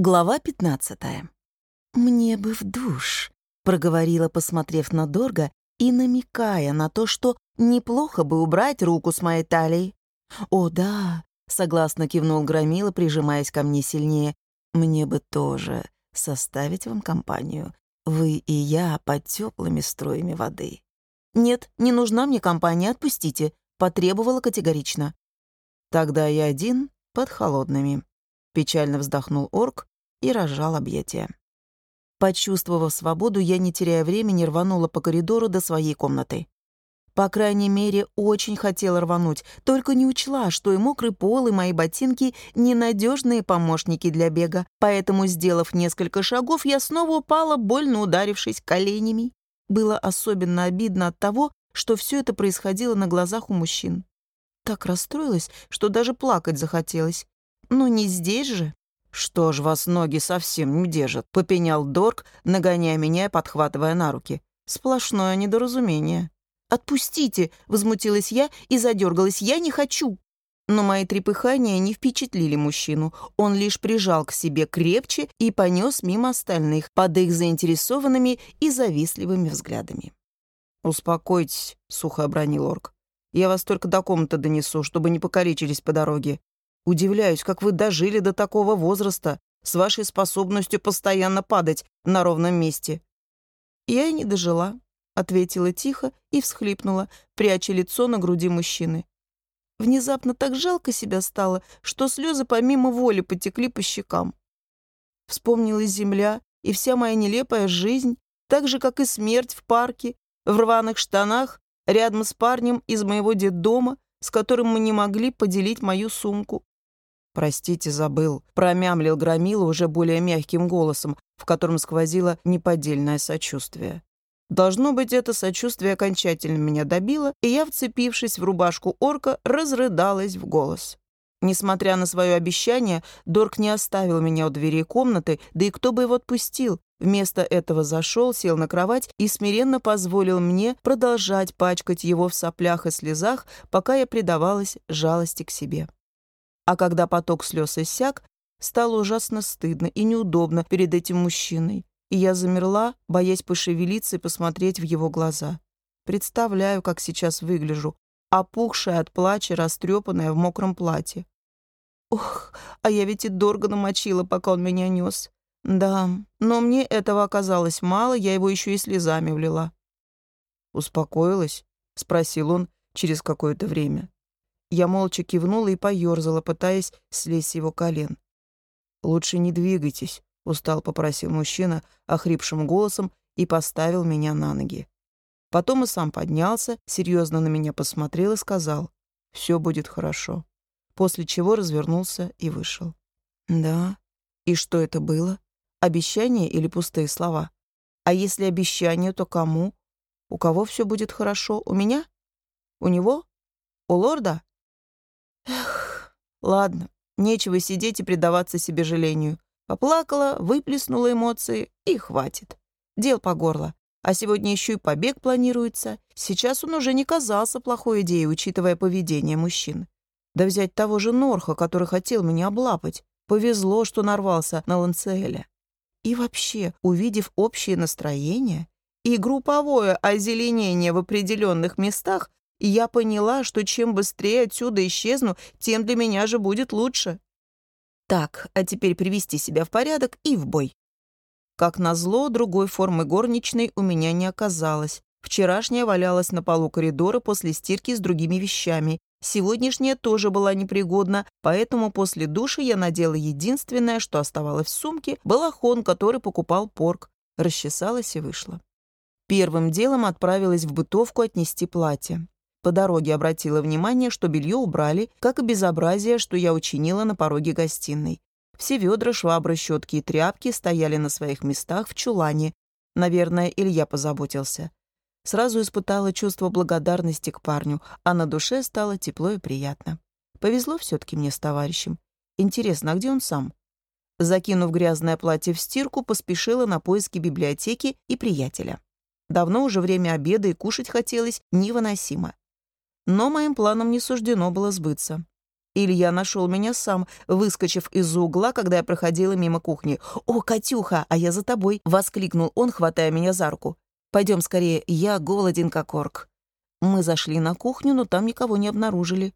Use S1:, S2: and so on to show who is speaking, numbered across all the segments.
S1: Глава 15. «Мне бы в душ», — проговорила, посмотрев на Дорга и намекая на то, что неплохо бы убрать руку с моей талии. «О, да», — согласно кивнул Громила, прижимаясь ко мне сильнее, «мне бы тоже составить вам компанию. Вы и я под теплыми струями воды». «Нет, не нужна мне компания, отпустите», — потребовала категорично. «Тогда я один под холодными», — печально вздохнул орк и разжал объятия. Почувствовав свободу, я, не теряя времени, рванула по коридору до своей комнаты. По крайней мере, очень хотела рвануть, только не учла, что и мокрый пол, и мои ботинки — ненадежные помощники для бега. Поэтому, сделав несколько шагов, я снова упала, больно ударившись коленями. Было особенно обидно от того, что все это происходило на глазах у мужчин. Так расстроилась, что даже плакать захотелось. Но не здесь же. «Что ж вас ноги совсем не держат?» — попенял Дорк, нагоняя меня и подхватывая на руки. «Сплошное недоразумение». «Отпустите!» — возмутилась я и задергалась. «Я не хочу!» Но мои трепыхания не впечатлили мужчину. Он лишь прижал к себе крепче и понес мимо остальных, под их заинтересованными и завистливыми взглядами. «Успокойтесь», — сухо обронил орк. «Я вас только до комнаты донесу, чтобы не покалечились по дороге. Удивляюсь, как вы дожили до такого возраста с вашей способностью постоянно падать на ровном месте». «Я и не дожила», — ответила тихо и всхлипнула, пряча лицо на груди мужчины. Внезапно так жалко себя стало, что слезы помимо воли потекли по щекам. Вспомнилась земля и вся моя нелепая жизнь, так же, как и смерть в парке, в рваных штанах, рядом с парнем из моего детдома, с которым мы не могли поделить мою сумку. «Простите, забыл», — промямлил Громила уже более мягким голосом, в котором сквозило неподдельное сочувствие. Должно быть, это сочувствие окончательно меня добило, и я, вцепившись в рубашку орка, разрыдалась в голос. Несмотря на свое обещание, Дорк не оставил меня у дверей комнаты, да и кто бы его отпустил. Вместо этого зашел, сел на кровать и смиренно позволил мне продолжать пачкать его в соплях и слезах, пока я предавалась жалости к себе. А когда поток слез иссяк, стало ужасно стыдно и неудобно перед этим мужчиной. И я замерла, боясь пошевелиться и посмотреть в его глаза. Представляю, как сейчас выгляжу, опухшая от плача, растрепанная в мокром платье. Ох, а я ведь и дорого намочила, пока он меня нес. Да, но мне этого оказалось мало, я его еще и слезами влила. «Успокоилась?» — спросил он через какое-то время. Я молча кивнула и поёрзала, пытаясь слезть с его колен. «Лучше не двигайтесь», — устал попросил мужчина охрипшим голосом и поставил меня на ноги. Потом и сам поднялся, серьезно на меня посмотрел и сказал, «Все будет хорошо», после чего развернулся и вышел. «Да? И что это было? Обещание или пустые слова? А если обещание, то кому? У кого все будет хорошо? У меня? У него? У лорда?» Эх, ладно, нечего сидеть и предаваться себе жалению. Поплакала, выплеснула эмоции, и хватит. Дел по горло. А сегодня еще и побег планируется. Сейчас он уже не казался плохой идеей, учитывая поведение мужчин. Да взять того же Норха, который хотел меня облапать. Повезло, что нарвался на Ланцеэля. И вообще, увидев общее настроение и групповое озеленение в определенных местах, я поняла, что чем быстрее отсюда исчезну, тем для меня же будет лучше. Так, а теперь привести себя в порядок и в бой. Как назло, другой формы горничной у меня не оказалось. Вчерашняя валялась на полу коридора после стирки с другими вещами. Сегодняшняя тоже была непригодна, поэтому после душа я надела единственное, что оставалось в сумке, балахон, который покупал порк. Расчесалась и вышла. Первым делом отправилась в бытовку отнести платье. По дороге обратила внимание, что белье убрали, как и безобразие, что я учинила на пороге гостиной. Все ведра, швабры, щетки и тряпки стояли на своих местах в чулане. Наверное, Илья позаботился. Сразу испытала чувство благодарности к парню, а на душе стало тепло и приятно. Повезло все таки мне с товарищем. Интересно, а где он сам? Закинув грязное платье в стирку, поспешила на поиски библиотеки и приятеля. Давно уже время обеда и кушать хотелось невыносимо. Но моим планам не суждено было сбыться. Илья нашел меня сам, выскочив из-за угла, когда я проходила мимо кухни. «О, Катюха, а я за тобой!» — воскликнул он, хватая меня за руку. «Пойдем скорее, я голоден как орк». Мы зашли на кухню, но там никого не обнаружили.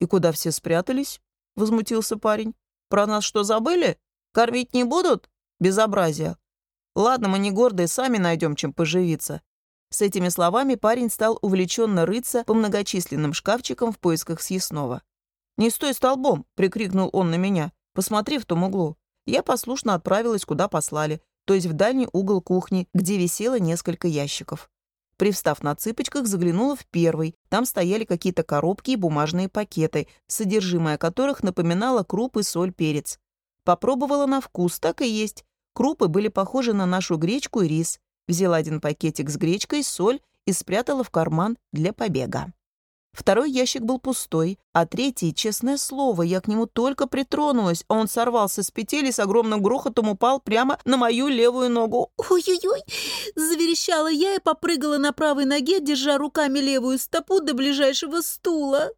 S1: «И куда все спрятались?» — возмутился парень. «Про нас что, забыли? Кормить не будут? Безобразие. Ладно, мы не гордые, сами найдем, чем поживиться». С этими словами парень стал увлеченно рыться по многочисленным шкафчикам в поисках съестного. «Не стой столбом!» — прикрикнул он на меня. «Посмотри в том углу». Я послушно отправилась, куда послали, то есть в дальний угол кухни, где висело несколько ящиков. Привстав на цыпочках, заглянула в первый. Там стояли какие-то коробки и бумажные пакеты, содержимое которых напоминало крупы, соль, перец. Попробовала на вкус, так и есть. Крупы были похожи на нашу гречку и рис. Взяла один пакетик с гречкой, соль и спрятала в карман для побега. Второй ящик был пустой, а третий, честное слово, я к нему только притронулась, а он сорвался с петель и с огромным грохотом упал прямо на мою левую ногу.
S2: «Ой-ой-ой!» — заверещала я и попрыгала на правой ноге, держа руками левую стопу до ближайшего стула.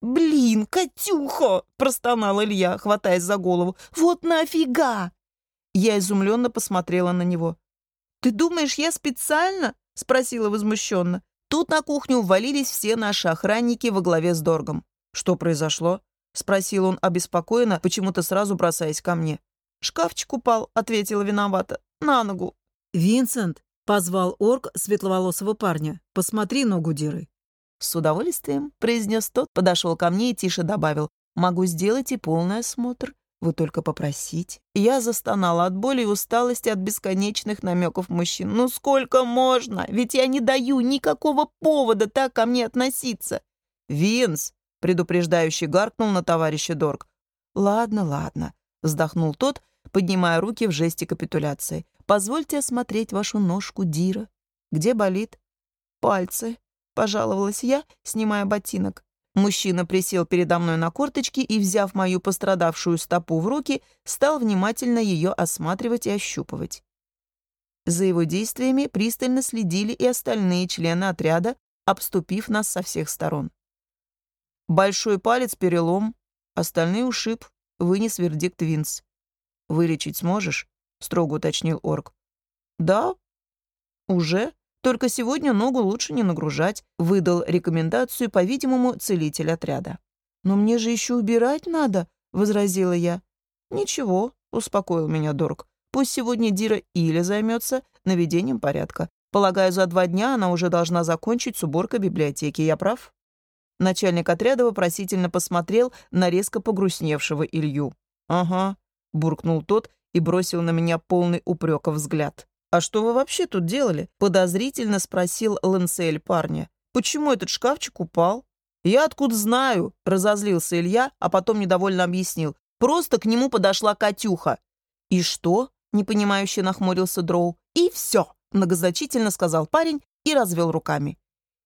S1: «Блин, Катюха!» — простонал Илья, хватаясь за голову. «Вот нафига!» Я изумленно посмотрела на него. «Ты думаешь, я специально?» — спросила возмущенно. Тут на кухню ввалились все наши охранники во главе с Доргом. «Что произошло?» — спросил он обеспокоенно, почему-то сразу бросаясь ко мне. «Шкафчик упал», — ответила виновата. «На ногу».
S2: «Винсент», — позвал орк светловолосого парня, — «посмотри ногу Диры».
S1: «С удовольствием», — произнес тот, подошел ко мне и тише добавил. «Могу сделать и полный осмотр. Вы только попросите. Я застонала от боли и усталости от бесконечных намеков мужчин. Ну сколько можно? Ведь я не даю никакого повода так ко мне относиться. Винс, предупреждающий гаркнул на товарища Дорг. Ладно, ладно, вздохнул тот, поднимая руки в жесте капитуляции. Позвольте осмотреть вашу ножку, Дира. Где болит? Пальцы, пожаловалась я, снимая ботинок. Мужчина присел передо мной на корточки и, взяв мою пострадавшую стопу в руки, стал внимательно ее осматривать и ощупывать. За его действиями пристально следили и остальные члены отряда, обступив нас со всех сторон. Большой палец перелом, остальные ушиб, вынес вердикт Винс. «Вылечить сможешь?» — строго уточнил орк. «Да, уже», только сегодня ногу лучше не нагружать, выдал рекомендацию, по-видимому, целитель отряда. «Но мне же еще убирать надо», — возразила я. «Ничего», — успокоил меня Дорг. «Пусть сегодня Дира Иля займется наведением порядка. Полагаю, за два дня она уже должна закончить с уборкой библиотеки. Я прав?» Начальник отряда вопросительно посмотрел на резко погрустневшего Илью. «Ага», — буркнул тот и бросил на меня полный упрека взгляд. «А что вы вообще тут делали?» — подозрительно спросил Лансель парня. «Почему этот шкафчик упал?» «Я откуда знаю?» — разозлился Илья, а потом недовольно объяснил. «Просто к нему подошла Катюха». «И что?» — непонимающе нахмурился Дроу. «И все!» — многозначительно сказал парень и развел руками.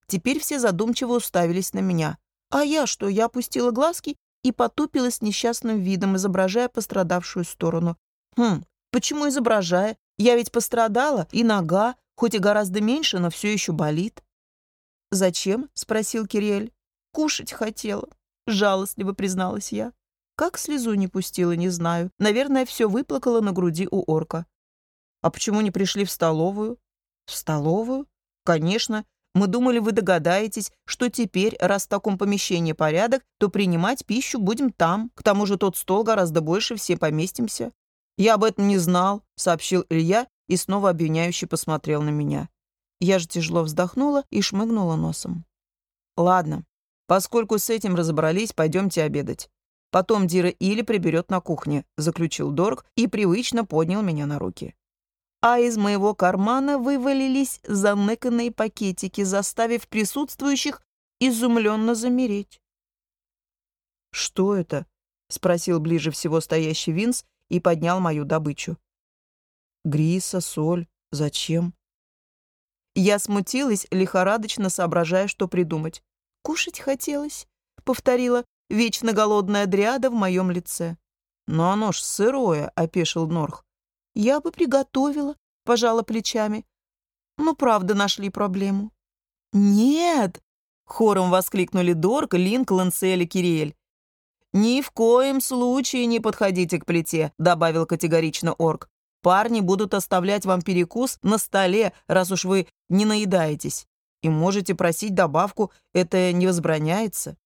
S1: Теперь все задумчиво уставились на меня. А я что, я опустила глазки и потупилась несчастным видом, изображая пострадавшую сторону. Хм, почему изображая? Я ведь пострадала, и нога, хоть и гораздо меньше, но все еще болит. «Зачем?» — спросил Кириэль. «Кушать хотела», — жалостливо призналась я. Как слезу не пустила, не знаю. Наверное, все выплакала на груди у орка. «А почему не пришли в столовую?» «В столовую?» «Конечно. Мы думали, вы догадаетесь, что теперь, раз в таком помещении порядок, то принимать пищу будем там. К тому же тот стол гораздо больше, все поместимся». «Я об этом не знал», — сообщил Илья и снова обвиняюще посмотрел на меня. Я же тяжело вздохнула и шмыгнула носом. «Ладно, поскольку с этим разобрались, пойдемте обедать. Потом Дира или приберет на кухне», — заключил Дорг и привычно поднял меня на руки. А из моего кармана вывалились заныканные пакетики, заставив присутствующих изумленно замереть. «Что это?» — спросил ближе всего стоящий Винс и поднял мою добычу. Гриса, соль, зачем? Я смутилась, лихорадочно соображая, что придумать. «Кушать хотелось», — повторила вечно голодная дриада в моем лице. «Но оно ж сырое», — опешил Норх. «Я бы приготовила», — пожала плечами. «Ну, правда, нашли проблему». «Нет!» — хором воскликнули Дорг, Линк, Лансель и Кириэль. «Ни в коем случае не подходите к плите», — добавил категорично орк. «Парни будут оставлять вам перекус на столе, раз уж вы не наедаетесь. И можете просить добавку, это не возбраняется».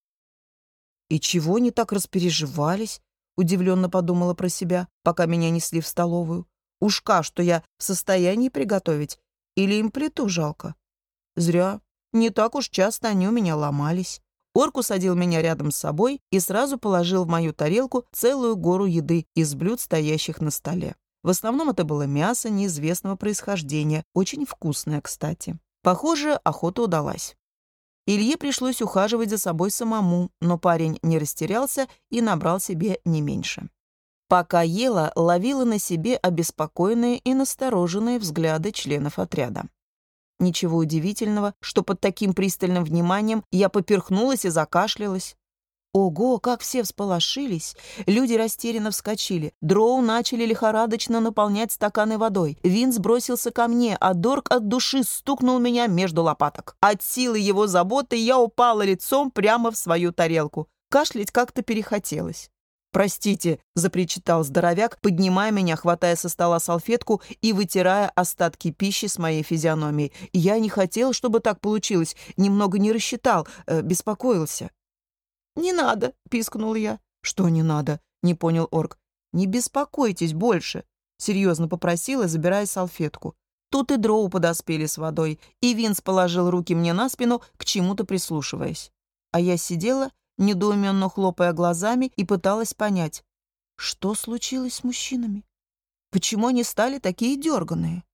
S1: «И чего не так распереживались?» — удивленно подумала про себя, пока меня несли в столовую. «Ушка, что я в состоянии приготовить? Или им плиту жалко?» «Зря. Не так уж часто они у меня ломались». Орк усадил меня рядом с собой и сразу положил в мою тарелку целую гору еды из блюд, стоящих на столе. В основном это было мясо неизвестного происхождения, очень вкусное, кстати. Похоже, охота удалась. Илье пришлось ухаживать за собой самому, но парень не растерялся и набрал себе не меньше. Пока ела, ловила на себе обеспокоенные и настороженные взгляды членов отряда. Ничего удивительного, что под таким пристальным вниманием я поперхнулась и закашлялась. Ого, как все всполошились! Люди растерянно вскочили. Дроу начали лихорадочно наполнять стаканы водой. Винс бросился ко мне, а Дорг от души стукнул меня между лопаток. От силы его заботы я упала лицом прямо в свою тарелку. Кашлять как-то перехотелось. «Простите», — запричитал здоровяк, поднимая меня, хватая со стола салфетку и вытирая остатки пищи с моей физиономии. «Я не хотел, чтобы так получилось. Немного не рассчитал, э, беспокоился». «Не надо», — пискнул я. «Что не надо?» — не понял орк. «Не беспокойтесь больше», — серьезно попросила, забирая салфетку. Тут и дроу подоспели с водой, и Винс положил руки мне на спину, к чему-то прислушиваясь. А я сидела недоуменно хлопая глазами, и пыталась понять, что случилось с мужчинами. Почему они стали такие дерганые?